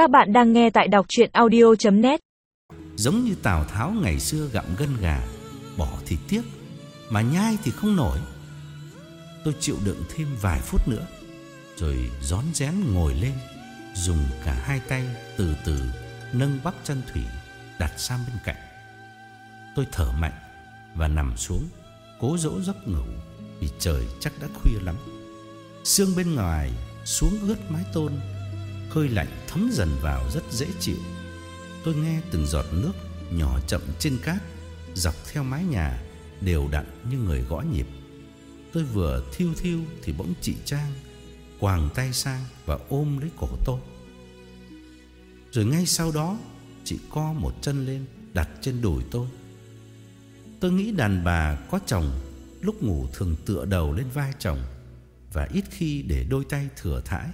Các bạn đang nghe tại đọc chuyện audio.net Giống như Tào Tháo ngày xưa gặm gân gà, Bỏ thì tiếc, Mà nhai thì không nổi. Tôi chịu đựng thêm vài phút nữa, Rồi rón rén ngồi lên, Dùng cả hai tay từ từ nâng bắp chân Thủy đặt sang bên cạnh. Tôi thở mạnh và nằm xuống, Cố dỗ giấc ngủ, Vì trời chắc đã khuya lắm. Sương bên ngoài xuống ướt mái tôn Hơi lạnh thấm dần vào rất dễ chịu. Tôi nghe từng giọt nước nhỏ chậm trên cát, Dọc theo mái nhà, đều đặn như người gõ nhịp. Tôi vừa thiêu thiêu thì bỗng chị Trang Quàng tay sang và ôm lấy cổ tôi. Rồi ngay sau đó, Chị co một chân lên, đặt trên đùi tôi. Tôi nghĩ đàn bà có chồng, Lúc ngủ thường tựa đầu lên vai chồng Và ít khi để đôi tay thừa thãi.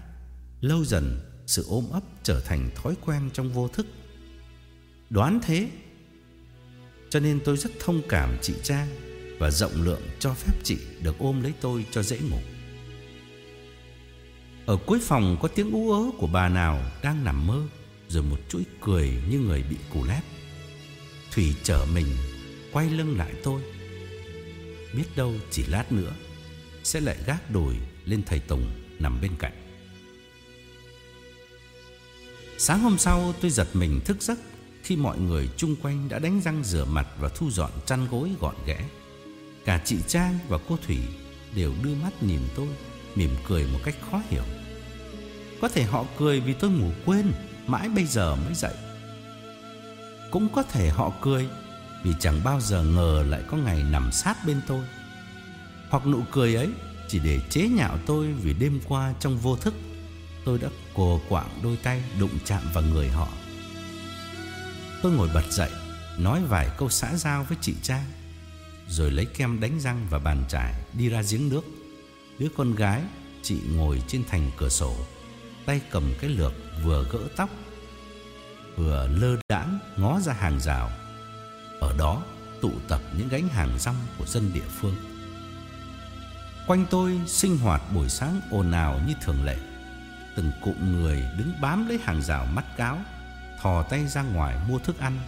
Lâu dần sự ôm ấp trở thành thói quen trong vô thức. Đoán thế. Cho nên tôi rất thông cảm chị Trang Và rộng lượng cho phép chị được ôm lấy tôi cho dễ ngủ. Ở cuối phòng có tiếng ú ớ của bà nào đang nằm mơ, Rồi một chuỗi cười như người bị cù lét Thủy trở mình, quay lưng lại tôi. Biết đâu chỉ lát nữa, Sẽ lại gác đồi lên thầy Tùng nằm bên cạnh. Sáng hôm sau, tôi giật mình thức giấc Khi mọi người chung quanh đã đánh răng rửa mặt Và thu dọn chăn gối gọn ghẽ. Cả chị Trang và cô Thủy Đều đưa mắt nhìn tôi, Mỉm cười một cách khó hiểu. Có thể họ cười vì tôi ngủ quên, Mãi bây giờ mới dậy. Cũng có thể họ cười Vì chẳng bao giờ ngờ lại có ngày nằm sát bên tôi. Hoặc nụ cười ấy Chỉ để chế nhạo tôi Vì đêm qua trong vô thức. Tôi đã cồ quạng đôi tay đụng chạm vào người họ. Tôi ngồi bật dậy, Nói vài câu xã giao với chị Trang, Rồi lấy kem đánh răng và bàn chải Đi ra giếng nước. Đứa con gái, Chị ngồi trên thành cửa sổ, Tay cầm cái lược vừa gỡ tóc, Vừa lơ đãng ngó ra hàng rào. Ở đó tụ tập những gánh hàng rong của dân địa phương. Quanh tôi sinh hoạt buổi sáng ồn ào như thường lệ. Từng cụm người đứng bám lấy hàng rào mắt cáo, Thò tay ra ngoài mua thức ăn.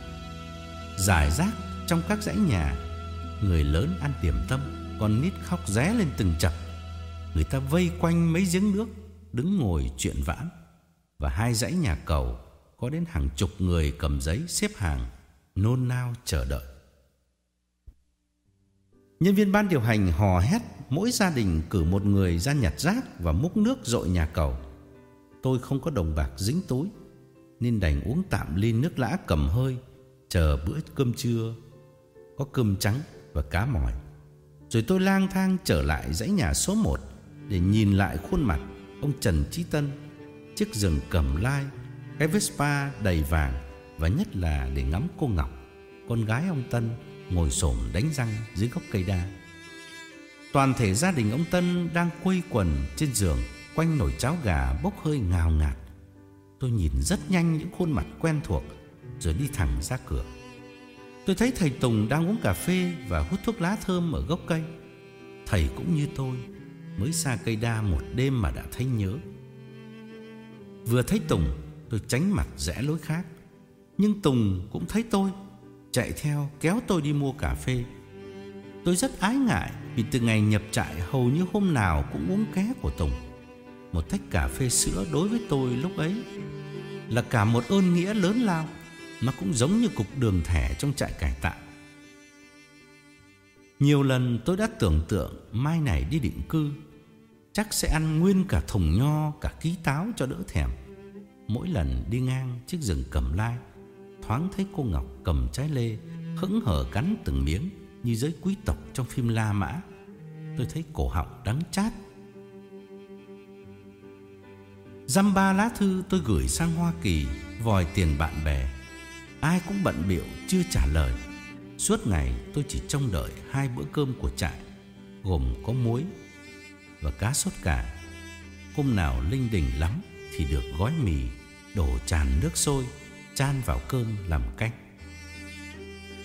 Giải rác trong các dãy nhà, Người lớn ăn tiềm tâm, Con nít khóc ré lên từng chập. Người ta vây quanh mấy giếng nước, Đứng ngồi chuyện vãn. Và hai dãy nhà cầu, Có đến hàng chục người cầm giấy xếp hàng, Nôn nao chờ đợi. Nhân viên ban điều hành hò hét Mỗi gia đình cử một người ra nhặt rác Và múc nước dội nhà cầu. Tôi không có đồng bạc dính túi, Nên đành uống tạm ly nước lã cầm hơi, Chờ bữa cơm trưa, Có cơm trắng và cá mòi. Rồi tôi lang thang trở lại dãy nhà số 1 Để nhìn lại khuôn mặt Ông Trần Chí Tân, Chiếc giường cầm lai, Cái Vespa đầy vàng Và nhất là để ngắm cô Ngọc, Con gái ông Tân Ngồi xổm đánh răng dưới gốc cây đa. Toàn thể gia đình ông Tân đang quây quần trên giường. Quanh nồi cháo gà bốc hơi ngào ngạt. Tôi nhìn rất nhanh những khuôn mặt quen thuộc, Rồi đi thẳng ra cửa. Tôi thấy thầy Tùng đang uống cà phê Và hút thuốc lá thơm ở gốc cây. Thầy cũng như tôi, Mới xa cây đa một đêm mà đã thấy nhớ. Vừa thấy Tùng, Tôi tránh mặt rẽ lối khác. Nhưng Tùng cũng thấy tôi, Chạy theo kéo tôi đi mua cà phê. Tôi rất ái ngại Vì từ ngày nhập trại hầu như hôm nào cũng uống ké của Tùng một tách cà phê sữa đối với tôi lúc ấy. Là cả một ơn nghĩa lớn lao Nó cũng giống như cục đường thẻ trong trại cải tạo. Nhiều lần tôi đã tưởng tượng Mai này đi định cư, Chắc sẽ ăn nguyên cả thùng nho, Cả ký táo cho đỡ thèm. Mỗi lần đi ngang chiếc rừng cầm lai, Thoáng thấy cô Ngọc cầm trái lê, Hững hở cắn từng miếng Như giới quý tộc trong phim La Mã. Tôi thấy cổ họng đắng chát Dăm ba lá thư tôi gửi sang Hoa Kỳ, Vòi tiền bạn bè. Ai cũng bận biểu chưa trả lời. Suốt ngày tôi chỉ trông đợi Hai bữa cơm của trại, Gồm có muối Và cá sốt cả Hôm nào linh đình lắm Thì được gói mì, Đổ tràn nước sôi, Chan vào cơm làm canh.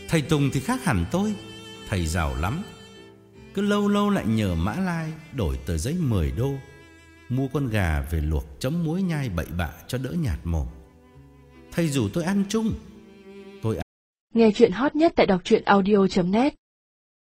Thầy Tùng thì khác hẳn tôi, Thầy giàu lắm. Cứ lâu lâu lại nhờ Mã Lai Đổi tờ giấy 10 đô Mua con gà về luộc chấm muối nhai bậy bạ cho đỡ nhạt mồm. Thay dù tôi ăn chung. Tôi ăn... Nghe chuyện hot nhất tại đọc audio.net